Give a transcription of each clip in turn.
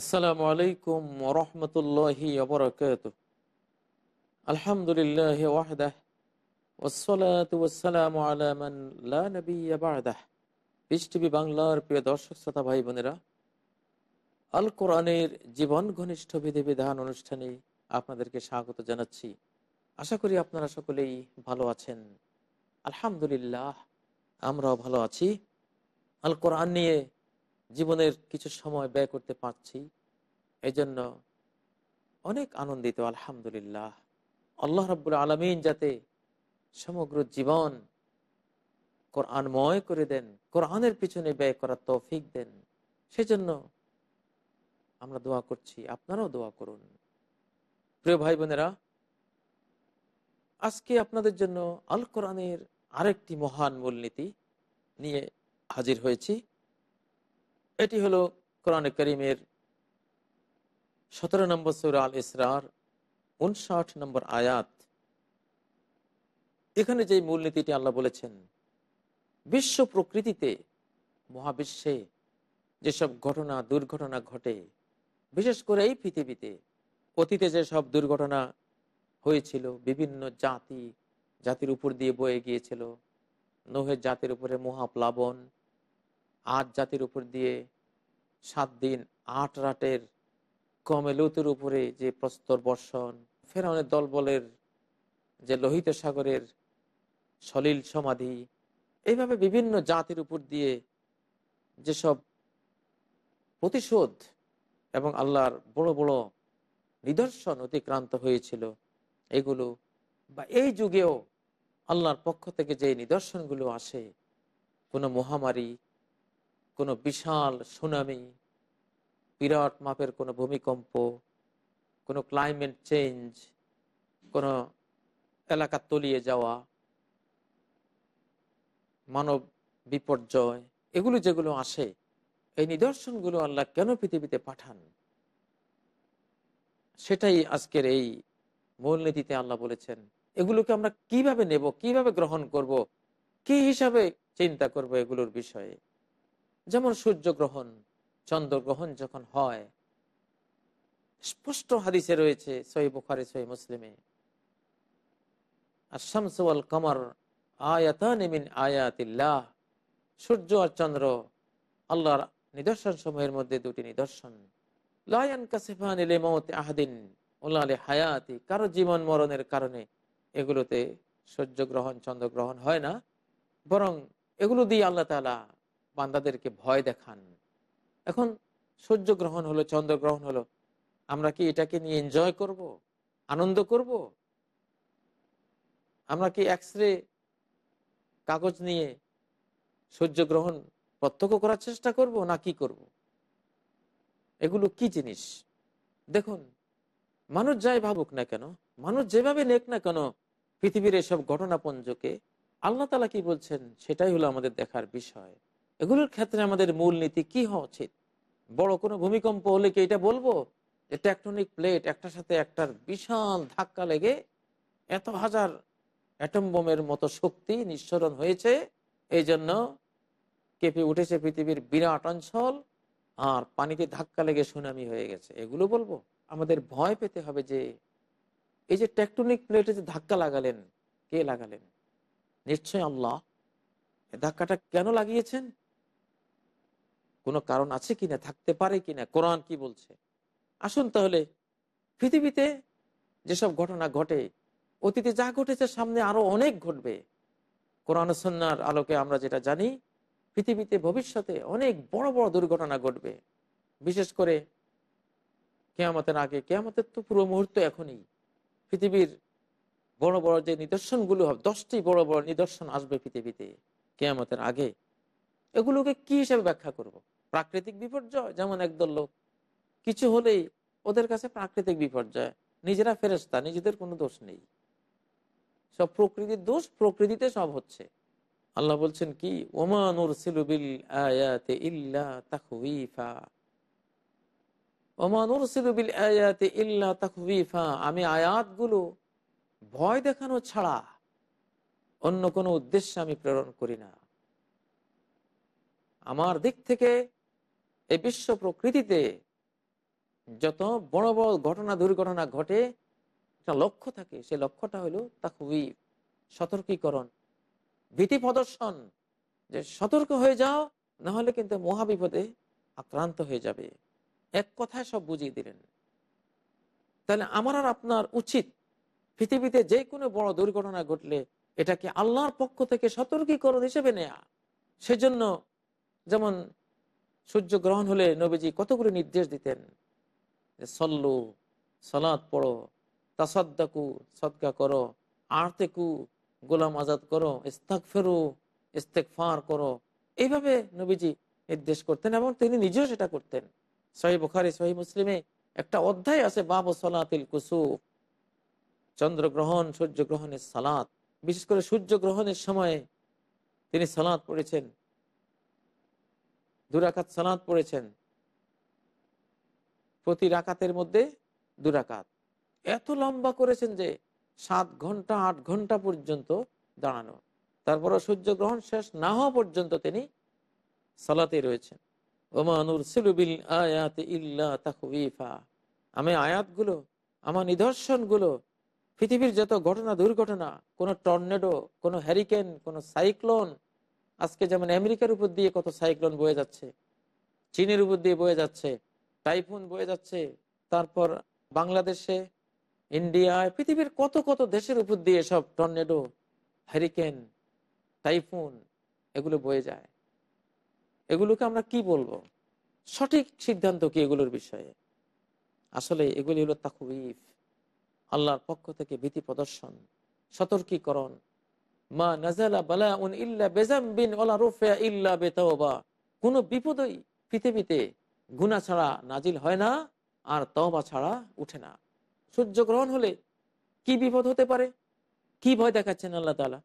আসসালামু আলাইকুম ওরহমতুল্লাহি ওবরাকাত আলহামদুলিল্লাহ ওয়াহদাহ পিস টিভি বাংলার প্রিয় দর্শক শ্রোতা ভাই বোনেরা আল কোরআনের জীবন ঘনিষ্ঠ বিধিবিধান অনুষ্ঠানে আপনাদেরকে স্বাগত জানাচ্ছি। আশা করি আপনারা সকলেই ভালো আছেন। আলহামদুলিল্লাহ, আমরাও ভালো আছি। আল কোরআন নিয়ে জীবনের কিছু সময় ব্যয় করতে পারছি। এই জন্য অনেক আনন্দিত, আলহামদুলিল্লাহ। আল্লাহ রাবুল আলমিন যাতে সমগ্র জীবন কোরআনময় করে দেন, কোরআনের পিছনে ব্যয় করার তৌফিক দেন, সেজন্য আমরা দোয়া করছি। আপনারাও দোয়া করুন। প্রিয় ভাই বোনেরা আজকে আপনাদের জন্য আল কোরআনের আরেকটি মহান মূলনীতি নিয়ে হাজির হয়েছি। এটি হলো কোরআন করিমের সতেরো নম্বর সৌর আল ইসরার উনষাট নম্বর আয়াত। এখানে যে মূলনীতিটি আল্লাহ বলেছেন, বিশ্ব প্রকৃতিতে মহাবিশ্বে যেসব ঘটনা, দুর্ঘটনা ঘটে, বিশেষ করে এই পৃথিবীতে অতীতে যেসব দুর্ঘটনা হয়েছিল, বিভিন্ন জাতি, জাতির উপর দিয়ে বয়ে গিয়েছিল, নোহের জাতির উপরে মহাপ্লাবন আট জাতির উপর দিয়ে সাত দিন, আট রাতের কমেলুতের উপরে যে প্রস্তর বর্ষণ ফের ফেরাউনের দলবলের যে লোহিত সাগরের সলিল সমাধি, এইভাবে বিভিন্ন জাতির উপর দিয়ে যেসব প্রতিশোধ এবং আল্লাহর বড় বড় নিদর্শন অতিক্রান্ত হয়েছিল, এগুলো বা এই যুগেও আল্লাহর পক্ষ থেকে যে নিদর্শনগুলো আসে, কোনো মহামারী কোনো বিশাল সুনামি, বিরাট মাপের কোনো ভূমিকম্প, কোনো ক্লাইমেট চেঞ্জ কোনো এলাকা তলিয়ে যাওয়া, মানব বিপর্যয়, এগুলো যেগুলো আসে, এই নিদর্শনগুলো আল্লাহ কেন পৃথিবীতে পাঠান? সেটাই আজকের এই মূলনীতিতে আল্লাহ বলেছেন। এগুলোকে আমরা কীভাবে নেব, কীভাবে গ্রহণ করব, কি হিসাবে চিন্তা করব এগুলোর বিষয়ে? যেমন সূর্যগ্রহণ, চন্দ্রগ্রহণ যখন হয়, স্পষ্ট হাদিসে রয়েছে, সহি বুখারি, সহি মুসলিমে। আর শামসুয়াল কমর আয়াতানিমিন আয়াতিল্লাহ, সূর্য আর চন্দ্র আল্লাহর নিদর্শন সময়ের মধ্যে দুটি নিদর্শন। লায়ান কাসিফান আহাদিন উল্লাহ হায়াতি, কারও জীবন মরণের কারণে এগুলোতে সূর্যগ্রহণ, চন্দ্রগ্রহণ হয় না, বরং এগুলো দিয়ে আল্লাহ তালা বান্দাদেরকে ভয় দেখান। এখন সূর্যগ্রহণ হলো চন্দ্রগ্রহণ হলো, আমরা কি এটাকে নিয়ে এনজয় করব? আনন্দ করব? আমরা কি এক্স রে কাগজ নিয়ে সূর্যগ্রহণ প্রত্যক্ষ করার চেষ্টা করব না কি করব। এগুলো কি জিনিস? দেখুন, মানুষ যাই ভাবুক না কেন, মানুষ যেভাবে নেক না কেন, পৃথিবীর এসব ঘটনাপঞ্জকে আল্লাহ তালা কি বলছেন? সেটাই হলো আমাদের দেখার বিষয়। এগুলোর ক্ষেত্রে আমাদের মূল নীতি কি হওয়া উচিত? বড় কোনো ভূমিকম্প হলে কি এটা বলব? যে টেকটনিক প্লেট একটার সাথে একটার বিশাল ধাক্কা লেগে এত হাজার অ্যাটম বোমের মতো শক্তি নিঃসরণ হয়েছে। এই জন্য কেঁপে উঠেছে পৃথিবীর বিরাট অঞ্চল আর পানিতে ধাক্কা লেগে সুনামি হয়ে গেছে। এগুলো বলব। আমাদের ভয় পেতে হবে যে এই যে টেকটনিক প্লেটে যে ধাক্কা লাগালেন, কে লাগালেন? নিশ্চয় আল্লাহ। ধাক্কাটা কেন লাগিয়েছেন? কোনো কারণ আছে কিনা, থাকতে পারে কিনা, কোরআন কি বলছে? আসুন তাহলে পৃথিবীতে যেসব ঘটনা ঘটে, অতীতে যা ঘটেছে সামনে আরও অনেক ঘটবে। কোরআন সন্ন্যার আলোকে আমরা যেটা জানি, পৃথিবীতে ভবিষ্যতে অনেক বড় বড় দুর্ঘটনা ঘটবে। বিশেষ করে কেয়ামতের আগে, কেয়ামতের তো পুরো মুহূর্ত এখনই। পৃথিবীর বড় বড় যে নিদর্শনগুলো হবে দশটি বড় বড় নিদর্শন আসবে পৃথিবীতে, কেয়ামতের আগে। এগুলোকে কি হিসেবে ব্যাখ্যা করব। প্রাকৃতিক বিপর্যয়? যেমন একদল লোক। কিছু হলেই ওদের কাছে প্রাকৃতিক বিপর্যয়। নিজেরা ফেরেস্তা নিজেদের কোনো দোষ নেই। সব প্রকৃতির দোষ, প্রকৃতিতে সব হচ্ছে। আল্লাহ বলছেন কি ওমানুর সিলুবিল আয়াতে ইল্লা তাকউইফা ওমানুর সিলুবিল আয়াতে ইল্লা তাকউইফা আমি আয়াতগুলো ভয় দেখানো ছাড়া অন্য কোনো উদ্দেশ্যে আমি প্রেরণ করি না। আমার দিক থেকে এই বিশ্ব প্রকৃতিতে যত বড় বড় ঘটনা, দুর্ঘটনা ঘটে, একটা লক্ষ্য থাকে। সে লক্ষ্যটা হলো তা খুবই সতর্কীকরণ, ভীতি প্রদর্শন। যে সতর্ক হয়ে যাও, না হলে কিন্তু মহাবিপদে আক্রান্ত হয়ে যাবে। এক কথায় সব বুঝিয়ে দিলেন। তাহলে আমার আর আপনার উচিত পৃথিবীতে যে কোনো বড় দুর্ঘটনা ঘটলে এটাকে আল্লাহর পক্ষ থেকে সতর্কীকরণ হিসেবে নেয়া। সেজন্য যেমন সূর্য গ্রহণ হলে নবীজি কতগুলো নির্দেশ দিতেন? যে সল্লু সলাদ পড়ো, তাসাদ্দাকু, সদকা করো, আর্তেকু, গোলাম আজাদ করো ইস্তাক ফেরু ইস্তেক ফার করো। এইভাবে নবীজি নির্দেশ করতেন এবং তিনি নিজেও সেটা করতেন। সহি বুখারি, সহি মুসলিমে একটা অধ্যায় আছে, বাব সলাতিল কুসুফ, চন্দ্রগ্রহণ, সূর্যগ্রহণের সালাত। বিশেষ করে সূর্যগ্রহণের সময়ে তিনি সালাদ পড়েছেন। দুরাকাত সালাদ পড়েছেন। প্রতি রাকাতের মধ্যে দুরাকাত। এত লম্বা করেছেন যে সাত ঘণ্টা, আট ঘণ্টা পর্যন্ত দাঁড়ানো। তারপর সূর্যগ্রহণ শেষ না হওয়া পর্যন্ত তিনি সালাতে রয়েছেন। ওমানুর সিলুবিল আয়াত ইল্লা তাকুইফা আমি আয়াতগুলো, আমার নিদর্শনগুলো, পৃথিবীর যত ঘটনা, দুর্ঘটনা, কোনো টর্নেডো, কোনো হ্যারিকেন, কোনো সাইক্লোন আজকে যেমন আমেরিকার উপর দিয়ে কত সাইক্লোন বয়ে যাচ্ছে, চীনের উপর দিয়ে বয়ে যাচ্ছে, টাইফুন বয়ে যাচ্ছে, তারপর বাংলাদেশে ইন্ডিয়ায় পৃথিবীর কত কত দেশের উপর দিয়ে সব টর্নেডো হ্যারিকেন টাইফুন এগুলো বয়ে যায়। এগুলোকে আমরা কি বলব? সঠিক সিদ্ধান্ত কি এগুলোর বিষয়ে? আসলে এগুলি হলো তাকুইফ আল্লাহর পক্ষ থেকে ভীতি প্রদর্শন, সতর্কীকরণ মা নাজালা বালা উন ইল্লা ইল্লা বিপদই পৃথিবীতে গুণা ছাড়া নাজিল হয় না আর তওবা ছাড়া উঠে না। সূর্যগ্রহণ হলে কি বিপদ হতে পারে? কি ভয় দেখাচ্ছেন আল্লাহ তালা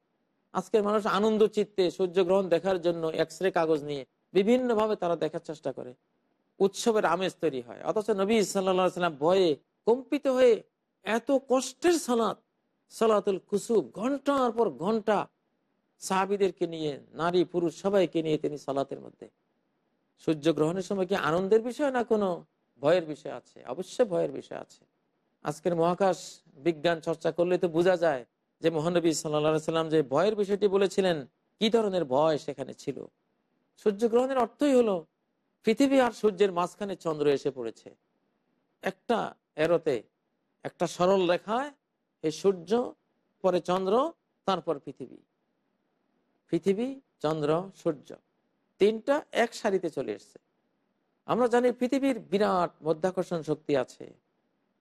আজকের মানুষ আনন্দ চিত্তে সূর্যগ্রহণ দেখার জন্য এক্স কাগজ নিয়ে বিভিন্নভাবে তারা দেখার চেষ্টা করে। উৎসবের আমেজ তৈরি হয়। অথচ নবী সাল্লা সাল্লাম ভয়ে কম্পিত হয়ে এত কষ্টের সালাত সালাতুল কুসুব ঘণ্টার পর ঘণ্টা সাহাবিদেরকে নিয়ে, নারী, পুরুষ সবাইকে নিয়ে তিনি সালাতের মধ্যে। সূর্যগ্রহণের সময় কি আনন্দের বিষয় না কোনো ভয়ের বিষয় আছে? অবশ্যই ভয়ের বিষয় আছে। আজকের মহাকাশ বিজ্ঞান চর্চা করলে তো বোঝা যায় যে মহানবী সাল্লা সাল্লাম যে ভয়ের বিষয়টি বলেছিলেন, কি ধরনের ভয় সেখানে ছিল? সূর্যগ্রহণের অর্থই হলো, পৃথিবী আর সূর্যের মাঝখানে চন্দ্র এসে পড়েছে। একটা এরোতে একটা সরল রেখায় এই সূর্য, পরে চন্দ্র, তারপর পৃথিবী। পৃথিবী, চন্দ্র, সূর্য। তিনটা এক সারিতে চলে এসছে। আমরা জানি পৃথিবীর বিরাট মধ্যাকর্ষণ শক্তি আছে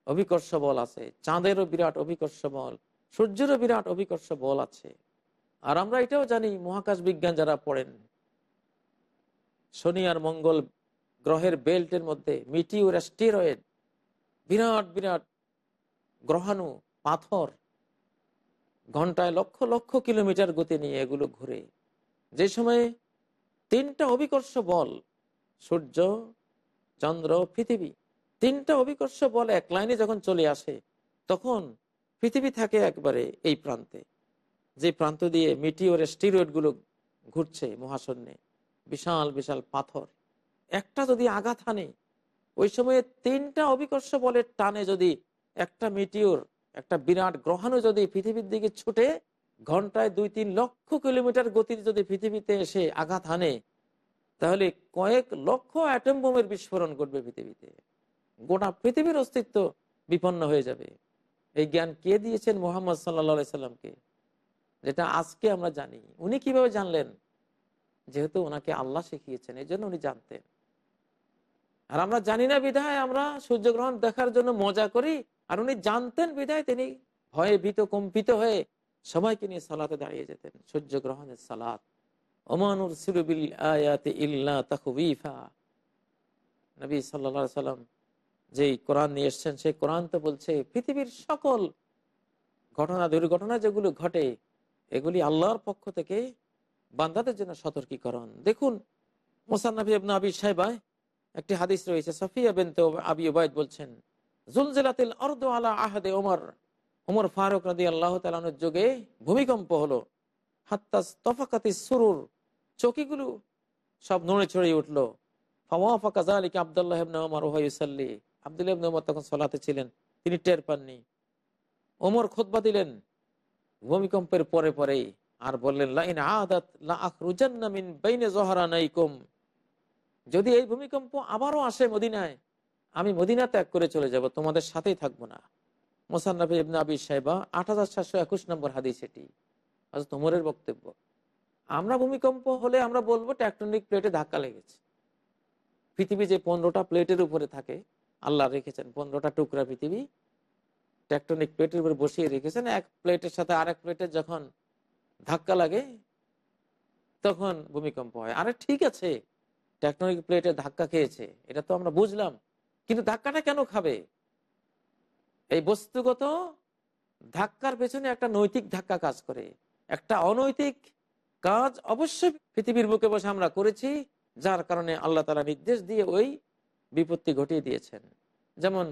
অভিকর্ষ বল আছে, চাঁদেরও বিরাট অভিকর্ষ বল সূর্যেরও বিরাট অভিকর্ষ বল আছে। আর আমরা এটাও জানি মহাকাশ বিজ্ঞান যারা পড়েন, শনি আর মঙ্গল গ্রহের বেল্টের মধ্যে মিটিউর স্টেরয়েড বিরাট বিরাট গ্রহাণু পাথর, ঘন্টায় লক্ষ লক্ষ কিলোমিটার গতি নিয়ে এগুলো ঘুরে। যে সময়ে তিনটা অভিকর্ষ বল, সূর্য, চন্দ্র, পৃথিবী, তিনটা অভিকর্ষ বল এক লাইনে যখন চলে আসে, তখন পৃথিবী থাকে একবারে এই প্রান্তে, যে প্রান্ত দিয়ে মিটিওর স্টিরয়েডগুলো ঘুরছে মহাশূন্যে। বিশাল বিশাল পাথর। একটা যদি আঘাত হানে, ওই সময়ে তিনটা অভিকর্ষ বলের টানে যদি একটা মিটিওর একটা বিরাট গ্রহাণু যদি পৃথিবীর দিকে ছুটে ঘন্টায় দুই, তিন লক্ষ কিলোমিটার গতিতে যদি পৃথিবীতে এসে আঘাত হানে, তাহলে কয়েক লক্ষ অ্যাটম বোমের বিস্ফোরণ ঘটবে পৃথিবীতে। গোটা পৃথিবীর অস্তিত্ব বিপন্ন হয়ে যাবে। এই জ্ঞান কে দিয়েছেন মোহাম্মদ সাল্লা সাল্লামকে? যেটা আজকে আমরা জানি। উনি কীভাবে জানলেন? যেহেতু ওনাকে আল্লাহ শিখিয়েছেন এই জন্য উনি জানতেন। আর আমরা জানি না বিধায় আমরা সূর্যগ্রহণ দেখার জন্য মজা করি আর উনি জানতেন বিধায় তিনি ভয়ে ভীত কম্পিত হয়ে সবাইকে নিয়ে সালাতে দাঁড়িয়ে যেতেন। সূর্যগ্রহণের সালাত ওমানুর সিরুবিল আয়াতে ইল্লা তাকুবিফা নবী সাল্লা সাল্লাম যেই কোরআন নিয়ে এসছেন, সেই কোরআন তো বলছে, পৃথিবীর সকল ঘটনা, দুর্ঘটনা যেগুলো ঘটে, এগুলি আল্লাহর পক্ষ থেকে বান্দাদের জন্য সতর্কীকরণ। দেখুন মোসান্নবী আবনা আবি সাহেবায় একটি হাদিস রয়েছে, সফিয়া বেনতে আবি ওবায়দ বলছেন অর্দ আলা ওমর ওমর ফারুক রাদি আল্লাহ তালানোর ভূমিকম্প হলো। হাত্তাস তফাকাতি সুরুর, চকিগুলো সব নড়ে উঠল। আবদুল্লাহ ওমর ওহাইসাল্লি ওমর তখন সলাতে ছিলেন, তিনি টের পাননি। ওমর খোদবা দিলেন, ভূমিকম্পের পরে পরেই আর বললেন, লাইন আদাত লা আখরুজান্না মিন বাইনে জহরানাইকুম। যদি এই ভূমিকম্প আবারও আসে মদিনায় আমি মদিনা ত্যাগ করে চলে যাব, তোমাদের সাথেই থাকব না। মোসান্নফি ইবনে আবি সাহেবা আট হাজার সাতশো একুশ নম্বর হাদিস এটি। আজ তোমরের বক্তব্য। আমরা ভূমিকম্প হলে আমরা বলব ট্যাকটনিক প্লেটে ধাক্কা লেগেছে। পৃথিবী যে পনেরোটা প্লেটের উপরে থাকে, আল্লাহ রেখেছেন পনেরোটা টুকরা পৃথিবী ট্যাকটনিক প্লেটের উপরে বসিয়ে রেখেছেন, এক প্লেটের সাথে আরেক প্লেটের যখন ধাক্কা লাগে, তখন ভূমিকম্প হয়। আরে ঠিক আছে ট্যাকটনিক প্লেটে ধাক্কা খেয়েছে, এটা তো আমরা বুঝলাম। কিন্তু ধাক্কাটা কেন খাবে? এই বস্তুগত ধাক্কার পেছনে একটা নৈতিক ধাক্কা কাজ করে। একটা অনৈতিক কাজ অবশ্যই পৃথিবীর বুকে বসে আমরা করেছি, যার কারণে আল্লাহ তালা নির্দেশ দিয়ে ওই বিপত্তি ঘটিয়ে দিয়েছেন। যেমন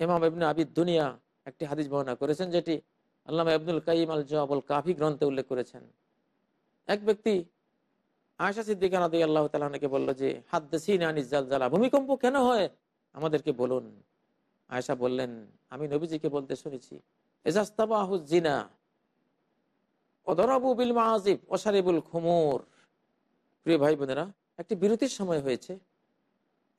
ইমাম ইবনে আবিদ দুনিয়া একটি হাদিস বর্ণনা করেছেন, যেটি আল্লাহ আব্দুল কাইম আল জবাবুল কাফি গ্রন্থে উল্লেখ করেছেন। এক ব্যক্তি আয়সা সিদ্দিকা নদী আল্লাহ তালাকে বলল যে হাদ্দিন জ্বালা ভূমিকম্প কেন হয়? আমাদেরকে বলুন। আয়সা বললেন, আমি নবীজিকে বলতে শুনেছি অসারিবুল খুমুর। প্রিয় ভাই বোনেরা, একটি বিরতির সময় হয়েছে।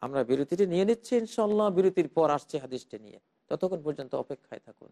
আমরা বিরতিটি নিয়ে নিচ্ছি ইনশাল্লাহ বিরতির পর আসছে হাদিসটি নিয়ে। ততক্ষণ পর্যন্ত অপেক্ষায় থাকুন।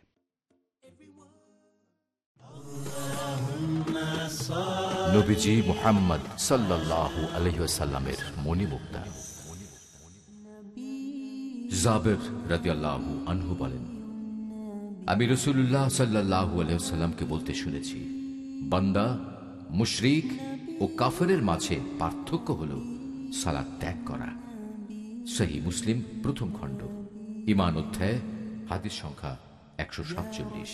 নবীজি মোহাম্মদ সাল্লাল্লাহু আলহিসাল্লামের মণিমুক্তা। জাবের রাদিয়াল্লাহু আনহু বলেন, আমি রসুল্লাহ সাল্লাহু আলহামকে বলতে শুনেছি, বান্দা মুশরিক ও কাফেরের মাঝে পার্থক্য হল সালাদ ত্যাগ করা। সহি মুসলিম প্রথম খণ্ড, ইমান অধ্যায়, হাদিস সংখ্যা একশো সাতচল্লিশ।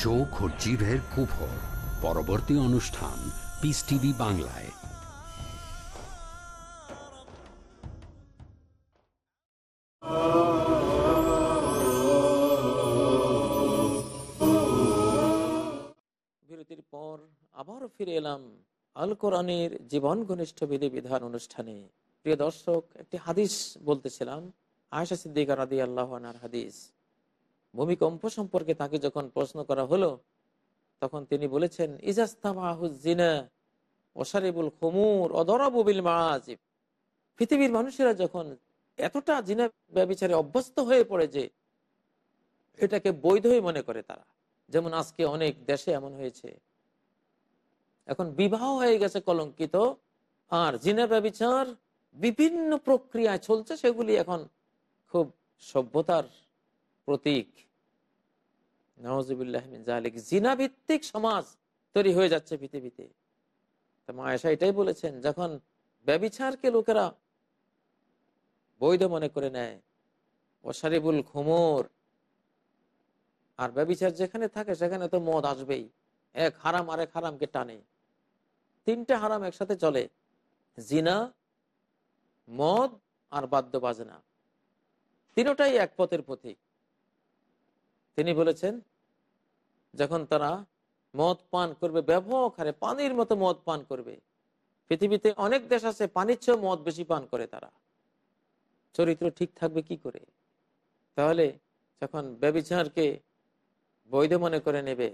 চোখ ও জিভের কুফর। পরবর্তী অনুষ্ঠান পিস টিভি বাংলায়। বিরতির পর আবারও ফিরে এলাম আল কোরআনের জীবন ঘনিষ্ঠ বিধি বিধান অনুষ্ঠানে। প্রিয় দর্শক, একটি হাদিস বলতেছিলাম আয়সা সিদ্দিকা রাদি আল্লাহনার হাদিস। ভূমিকম্প সম্পর্কে তাকে যখন প্রশ্ন করা হলো, তখন তিনি বলেছেন ইজাস্তামাহুজিনা ওসারিবুল খমুর অদরাবুবিল মাজিব পৃথিবীর মানুষেরা যখন এতটা জিনা ব্যবচারে অভ্যস্ত হয়ে পড়ে যে এটাকে বৈধই মনে করে তারা, যেমন আজকে অনেক দেশে এমন হয়েছে। এখন বিবাহ হয়ে গেছে কলঙ্কিত, আর জিনা ব্যবচার বিভিন্ন প্রক্রিয়ায় চলছে, সেগুলি এখন খুব সভ্যতার প্রতীক। নওয়াজুবিল্লাহ জালিক জিনা ভিত্তিক সমাজ তৈরি হয়ে যাচ্ছে পৃথিবীতে। তা মায়েশা এটাই বলেছেন, যখন ব্যবিচারকে লোকেরা বৈধ মনে করে নেয় ওসারিবুল খুমর আর ব্যবিচার যেখানে থাকে সেখানে তো মদ আসবেই। এক হারাম আরেক হারামকে টানে। তিনটা হারাম একসাথে চলে, জিনা, মদ আর বাদ্য বাজনা তিনটাই এক পথের পথিক। তিনি বলেছেন যখন তারা মদ পান করবে ব্যাপক হারে পানির মতো মদ পান করবে। পৃথিবীতে অনেক দেশ আছে, পানির চেয়েও মদ বেশি পান করে তারা। চরিত্র ঠিক থাকবে কি করে? তাহলে যখন ব্যবিচারকে বৈধ মনে করে নেবে,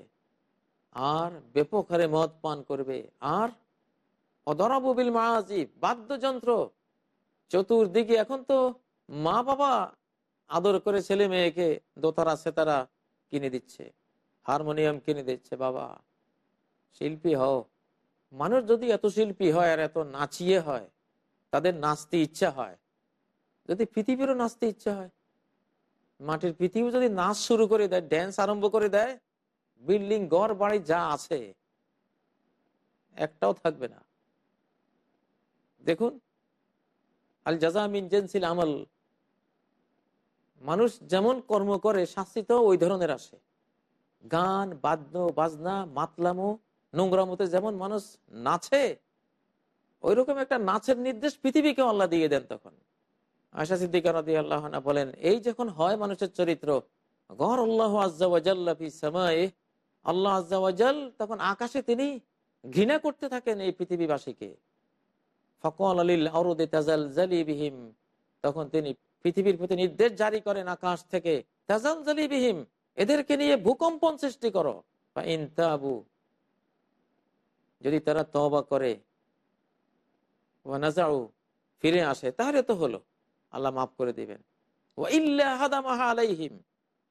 আর ব্যাপক হারে মদ পান করবে, আর অদরাবুবিল মাহাজি বাদ্যযন্ত্র। চতুর্দিকে এখন তো মা বাবা আদর করে ছেলে মেয়েকে দোতারা সেতারা কিনে দিচ্ছে। হারমোনিয়াম কিনে দিচ্ছে, বাবা। শিল্পী হও। মানুষ যদি এত শিল্পী হয় আর এত নাচিয়ে হয়, তাদের নাচতে ইচ্ছা হয়। যদি পৃথিবীরও নাচতে ইচ্ছা হয়। মাটির পৃথিবী যদি নাচ শুরু করে দেয় ড্যান্স আরম্ভ করে দেয়, বিল্ডিং গড় বাড়ি যা আছে, একটাও থাকবে না। দেখুন, আল জাজামিন জেন্সিল আমল। মানুষ যেমন কর্ম করে, শাস্তি তো ওই ধরনের আসে। গান, বাদ্য, বাজনা, মাতলামো, নোংরামতে যেমন মানুষ নাচে ওই রকম একটা নাচের নির্দেশ পৃথিবীকে আল্লাহ দিয়ে দেন তখন। আশা সিদ্দিকা রাদি বলেন, এই যখন হয় মানুষের চরিত্র গর আল্লাহ আজ্জাওয়াজাল্লাফি আল্লাহ আজ্জাওয়াজাল তখন আকাশে তিনি ঘৃণা করতে থাকেন এই পৃথিবীবাসীকে। ফকল আলিল আরদে তাজাল জালিবিহিম তখন তিনি পৃথিবীর প্রতি নির্দেশ জারি করেন আকাশ থেকে তাজাল জালিবিহিম এদেরকে নিয়ে ভূকম্পন সৃষ্টি করো। ইনতাবু যদি তারা তবা করে ফিরে আসে, তাহলে তো হলো। আল্লাহ মাফ করে দিবেন। আলাইহিম,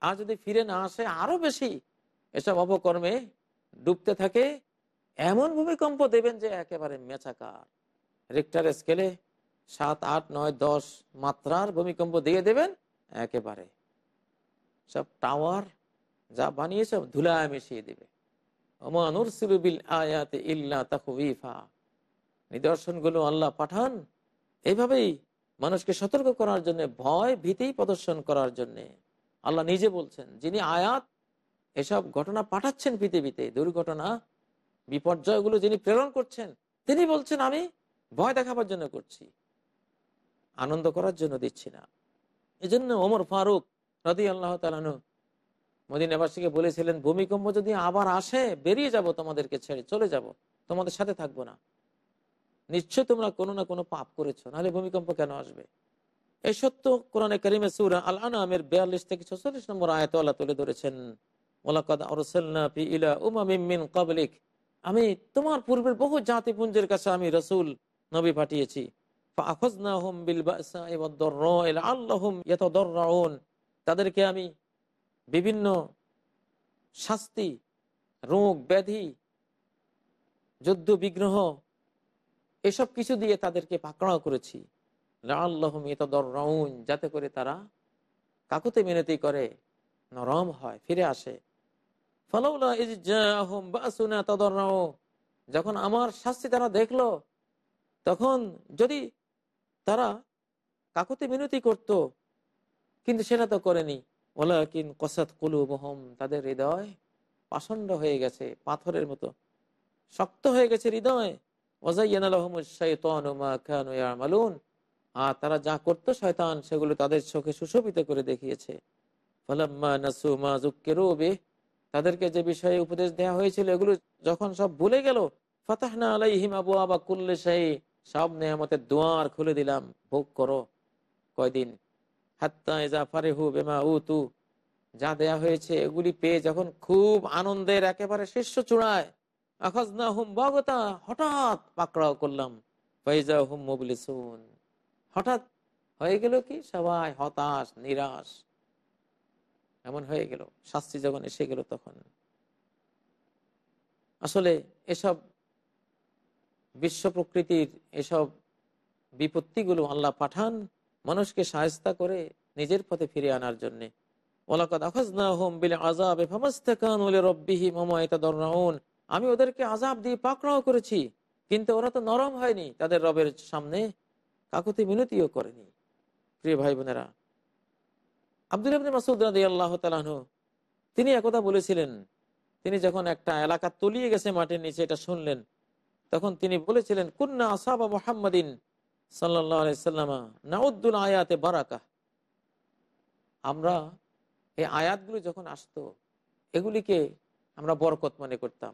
আর যদি ফিরে না আসে, আরও বেশি এসব অপকর্মে ডুবতে থাকে, এমন ভূমিকম্প দেবেন যে একেবারে মেচাকার। রেক্টার স্কেলে সাত, আট, নয়, দশ মাত্রার ভূমিকম্প দিয়ে দেবেন, একেবারে। সব টাওয়ার যা বানিয়েছে ধুলায় মিশিয়ে দেবে। নিদর্শনগুলো আল্লাহ পাঠান। এইভাবেই মানুষকে সতর্ক করার জন্য, ভয় ভীতি প্রদর্শন করার জন্য। আল্লাহ নিজে বলছেন, যিনি আয়াত, এসব ঘটনা পাঠাচ্ছেন পৃথিবীতে, দুর্ঘটনা, বিপর্যয়গুলো যিনি প্রেরণ করছেন, তিনি বলছেন, আমি ভয় দেখাবার জন্য করছি, আনন্দ করার জন্য দিচ্ছি না। এই জন্য ওমর ফারুক রদি আল্লাহ তালানু মদিনাবাসীকে বলেছিলেন, ভূমিকম্প যদি আবার আসে, বেরিয়ে যাব তোমাদেরকে ছেড়ে, চলে যাব। তোমাদের সাথে থাকব না। নিশ্চয় তোমরা কোনো না কোনো পাপ করেছ, নাহলে ভূমিকম্প কেন আসবে? এই সত্য কোরআনে করিমে সুরা আল আনামের বিয়াল্লিশ থেকে ছচল্লিশ নম্বর আয়ত আল্লাহ তুলে ধরেছেন আমি তোমার পূর্বের বহু জাতিপুঞ্জের কাছে আমি রসুল, নবী পাঠিয়েছি। তাদেরকে আমি বিভিন্ন শাস্তি, রোগ, ব্যাধি, যুদ্ধ, বিগ্রহ, এসব কিছু দিয়ে তাদেরকে পাকড়াও করেছি। যাতে করে তারা কাকুতে মিনতি করে, নরম হয়, ফিরে আসে। যখন আমার শাস্তি তারা দেখল, তখন যদি তারা কাকুতে মিনতি করত, কিন্তু সেটা তো করেনি ওলাকিন কসাত কুলু বহম তাদের হৃদয় পাষণ্ড হয়ে গেছে, পাথরের মতো। শক্ত হয়ে গেছে হৃদয়। ওজাইয়ানুমালুন আর তারা যা করতো শয়তান, সেগুলো তাদের চোখে সুশোভিত করে দেখিয়েছে। তাদেরকে যে বিষয়ে উপদেশ দেওয়া হয়েছিল, এগুলো যখন সব ভুলে গেল, ফাতাহনা আলাইহিম আবু আবা কুল্লে শাহী সব নেয়ামতের দুয়ার খুলে দিলাম, ভোগ করো। কয়দিন? যা দেয়া হয়েছে, এগুলি পেয়ে যখন খুব আনন্দের একেবারে শীর্ষ চূড়ায় হুম বগতা, হঠাৎ পাকড়াও করলাম ফাইজা হুম হঠাৎ হয়ে গেল কি? সবাই হতাশ, নিরাশ। এমন হয়ে গেল, শাস্তি যখন এসে গেল তখন। আসলে এসব বিশ্ব প্রকৃতির এসব বিপত্তিগুলো আল্লাহ পাঠান মানুষকে সাহস্তা করে নিজের পথে ফিরে আনার জন্যে। আমি ওদেরকে আজাব দিয়ে পাকড়াও করেছি, কিন্তু ওরা তো নরম হয়নি তাদের রবের সামনে। কাকুতি মিনতিও করেনি। প্রিয় ভাই বোনেরা আব্দুল রাদি আল্লাহ তিনি একথা বলেছিলেন। তিনি যখন একটা এলাকা তলিয়ে গেছে মাটির নিচে এটা শুনলেন, তখন তিনি বলেছিলেন, কুন্না আসাবা মোহাম্মদিন সাল্লামা, নাউদ্দুল আয়াতে বারাকা আমরা এই আয়াতগুলো যখন আসতো, এগুলিকে আমরা বরকত মনে করতাম।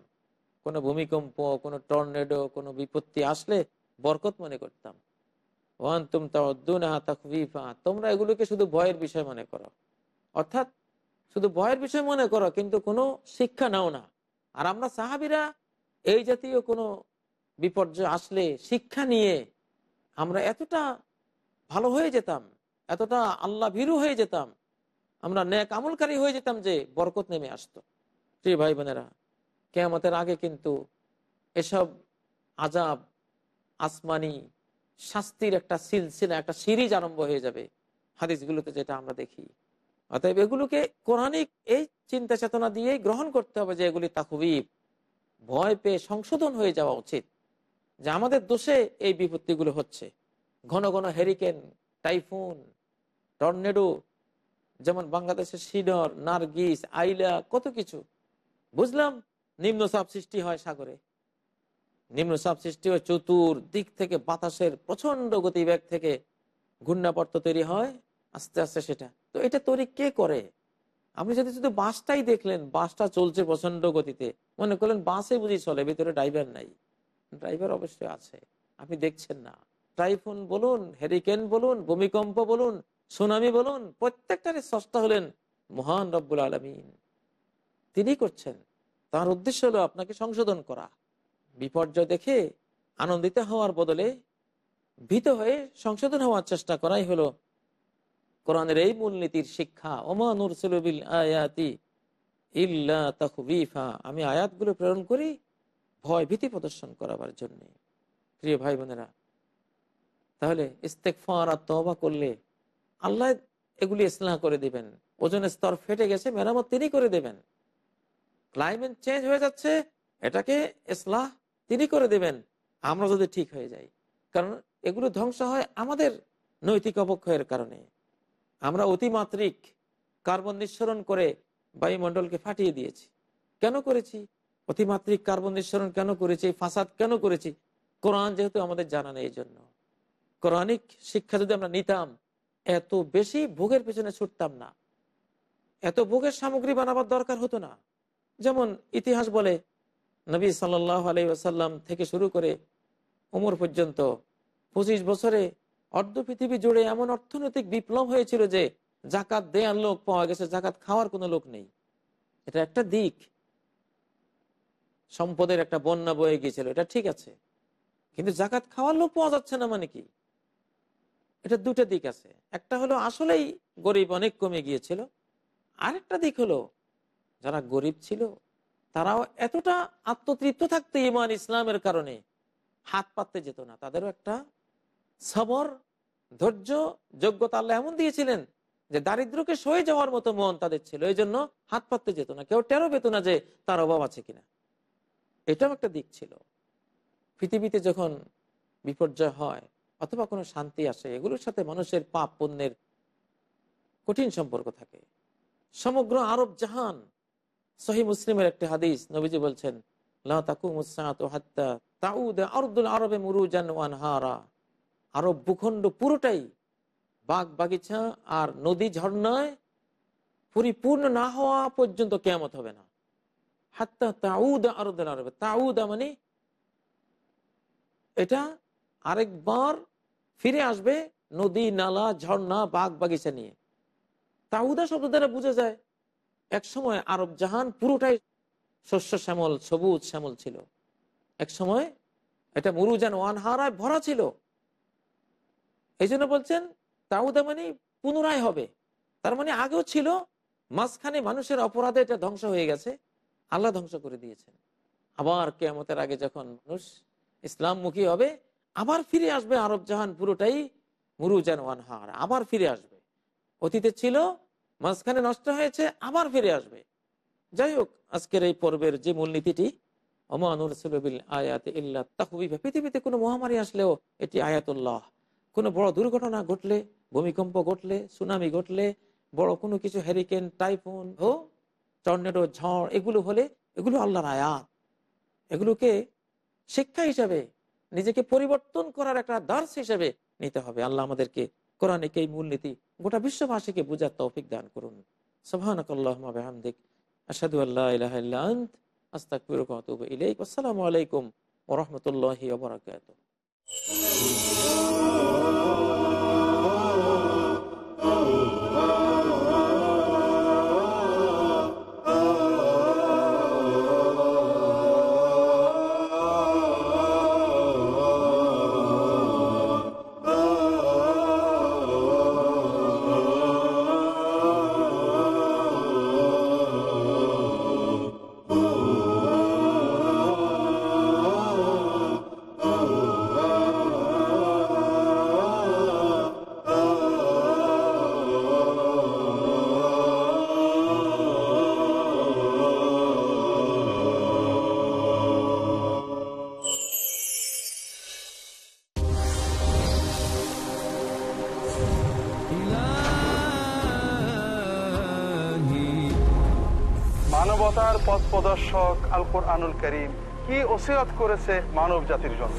কোনো ভূমিকম্প, কোনো টর্নেডো, কোনো বিপত্তি আসলে বরকত মনে করতাম। ওয়ান তুম তাকফিফা তোমরা এগুলোকে শুধু ভয়ের বিষয় মনে করো। অর্থাৎ শুধু ভয়ের বিষয় মনে করো, কিন্তু কোনো শিক্ষা নাও না। আর আমরা সাহাবিরা এই জাতীয় কোনো বিপর্যয় আসলে শিক্ষা নিয়ে আমরা এতটা ভালো হয়ে যেতাম, এতটা আল্লাহ ভীরু হয়ে যেতাম, আমরা ন্যাক আমলকারী হয়ে যেতাম যে বরকত নেমে আসতো। প্রিয় ভাই বোনেরা, কেয়ামতের আগে কিন্তু এসব আজাব আসমানি শাস্তির একটা সিলসিলা, একটা সিরিজ আরম্ভ হয়ে যাবে হাদিসগুলোতে যেটা আমরা দেখি। অতএব এগুলোকে কোরআনিক এই চিন্তা চেতনা দিয়েই গ্রহণ করতে হবে যে এগুলি তা খুবই ভয় পেয়ে সংশোধন হয়ে যাওয়া উচিত। যে আমাদের দোষে এই বিপত্তিগুলো হচ্ছে। ঘন ঘন হেরিকেন টাইফুন টর্নেডো যেমন বাংলাদেশের সিডর, নার্গিস, আইলা, কত কিছু। বুঝলাম নিম্নচাপ সৃষ্টি হয় সাগরে। নিম্নচাপ সৃষ্টি হয় চতুর দিক থেকে, বাতাসের প্রচণ্ড গতিবেগ থেকে ঘূর্ণাবর্ত তৈরি হয় আস্তে আস্তে সেটা। তো এটা তৈরি কে করে? আপনি যদি শুধু বাসটাই দেখলেন, বাসটা চলছে প্রচণ্ড গতিতে। মনে করলেন বাসে বুঝি চলে, ভিতরে ড্রাইভার নাই। ড্রাইভার অবশ্যই আছে। আপনি দেখছেন না। টাইফুন বলুন হেরিকেন বলুন, ভূমিকম্প বলুন সুনামি বলুন, প্রত্যেকটারই সস্তা হলেন মহান রব্বুল আলমিন। তিনি করছেন। তার উদ্দেশ্য হলো আপনাকে সংশোধন করা। বিপর্যয় দেখে, আনন্দিত হওয়ার বদলে ভীত হয়ে সংশোধন হওয়ার চেষ্টা করাই হলো কোরআনের এই মূলনীতির শিক্ষা। ওমানুর আয়াতি ইল্লা আমি আয়াতগুলো প্রেরণ করি ভয় ভীতি প্রদর্শন করাবার জন্য। প্রিয় ভাই বোনেরা, তাহলে ইস্তেকফার আর তবা করলে আল্লাহ এগুলি ইসলাম করে দিবেন। ওজনের স্তর ফেটে গেছে, মেরামত তিনি করে দেবেন। ক্লাইমেট চেঞ্জ হয়ে যাচ্ছে, এটাকে ইসলাহ তিনি করে দেবেন। আমরা যদি ঠিক হয়ে যাই, কারণ এগুলো ধ্বংস হয় আমাদের নৈতিক অবক্ষয়ের কারণে। আমরা অতিমাত্রিক কার্বন নিঃসরণ করে বায়ুমণ্ডলকে ফাটিয়ে দিয়েছি। কেন করেছি? অতিমাত্রিক কার্বন নিঃসরণ কেন করেছি? ফাসাদ কেন করেছি? কোরআন যেহেতু আমাদের জানা নেই এই জন্য কোরআনিক শিক্ষা যদি আমরা নিতাম, এত বেশি ভোগের পেছনে ছুটতাম না। এত ভোগের সামগ্রী বানাবার দরকার হতো না। যেমন ইতিহাস বলে, নবী সাল্লাহ আলাইসাল্লাম থেকে শুরু করে উমর পর্যন্ত পঁচিশ বছরে অর্ধ পৃথিবী জুড়ে এমন অর্থনৈতিক বিপ্লব হয়েছিল যে, জাকাত দেয়ার লোক পাওয়া গেছে, জাকাত খাওয়ার কোনো লোক নেই। এটা একটা দিক। সম্পদের একটা বন্যা বয়ে গিয়েছিল, এটা ঠিক আছে। কিন্তু জাকাত খাওয়ার লোক পাওয়া যাচ্ছে না মানে কি? এটা দুটো দিক আছে। একটা হলো আসলেই গরিব অনেক কমে গিয়েছিল। আরেকটা দিক হলো যারা গরিব ছিল, তারাও এতটা আত্মতৃপ্ত থাকতো ইমান ইসলামের কারণে হাত পাততে যেত না। তাদেরও একটা সবর, ধৈর্য, যোগ্যতা আল্লাহ এমন দিয়েছিলেন যে দারিদ্রকে সয়ে যাওয়ার মতো মন তাদের ছিল। এই জন্য হাত পাততে যেত না। কেউ টেরো পেত না যে তার অভাব আছে কিনা। এটাও একটা দিক ছিল। পৃথিবীতে যখন বিপর্যয় হয় অথবা কোনো শান্তি আসে, এগুলোর সাথে মানুষের পাপ, পুণ্যের কঠিন সম্পর্ক থাকে। সমগ্র আরব জাহান সহি মুসলিমের একটি হাদিস, নবীজি বলছেন আরবে ভূখণ্ড পুরোটাই বাগ বাগিচা আর নদী ঝর্ণায় পরিপূর্ণ না হওয়া পর্যন্ত কেমত হবে না। মানে এটা আরেকবার ফিরে আসবে নদী, নালা, ঝর্ণা, বাগ বাগিচা নিয়ে। তাউদা শব্দ দ্বারা বোঝা যায়, এক সময় আরব জাহান পুরোটাই শস্য শ্যামল, সবুজ শ্যামল ছিল। এক সময় এটা মুরুজান ওয়ানহারায় ভরা ছিল। এই জন্য বলছেন, তাউদা মানে পুনরায় হবে। তার মানে আগেও ছিল, মাঝখানে মানুষের অপরাধে এটা ধ্বংস হয়ে গেছে। আল্লাহ ধ্বংস করে দিয়েছেন। আবার কেয়ামতের আগে যখন মানুষ ইসলামমুখী হবে, আবার ফিরে আসবে আরব জাহান পুরোটাই মুরুজান ওয়ানহার আবার ফিরে আসবে। অতীতে ছিল, মাঝখানে নষ্ট হয়েছে, আবার ফিরে আসবে। যাই হোক, আজকের এই পর্বের যে মূলনীতিটি পৃথিবীতে কোনো মহামারী আসলেও এটি আয়াতুল্লাহ। কোনো বড় দুর্ঘটনা ঘটলে, ভূমিকম্প ঘটলে, সুনামি ঘটলে, বড় কোনো কিছু হ্যারিকেন টাইফুন ও টর্নেডো ঝড়, এগুলো হলে এগুলো আল্লাহর আয়াত। এগুলোকে শিক্ষা হিসাবে, নিজেকে পরিবর্তন করার একটা দার্স হিসেবে নিতে হবে। আল্লাহ আমাদেরকে কোরআনিক এই মূলনীতি গোটা বিশ্ববাসীকে বুঝার তৌফিক দান করুন। সোহানক আসাদু আল্লাহ আসসালামু আলাইকুম ওরহমতুল্লাহি ওবরাকাত পথ প্রদর্শক আল কোরআনুল করিম কি ওসিয়ত করেছে মানব জাতির জন্য?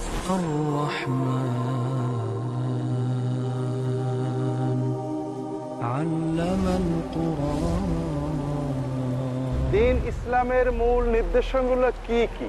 দিন ইসলামের মূল নির্দেশনগুলো কি কি?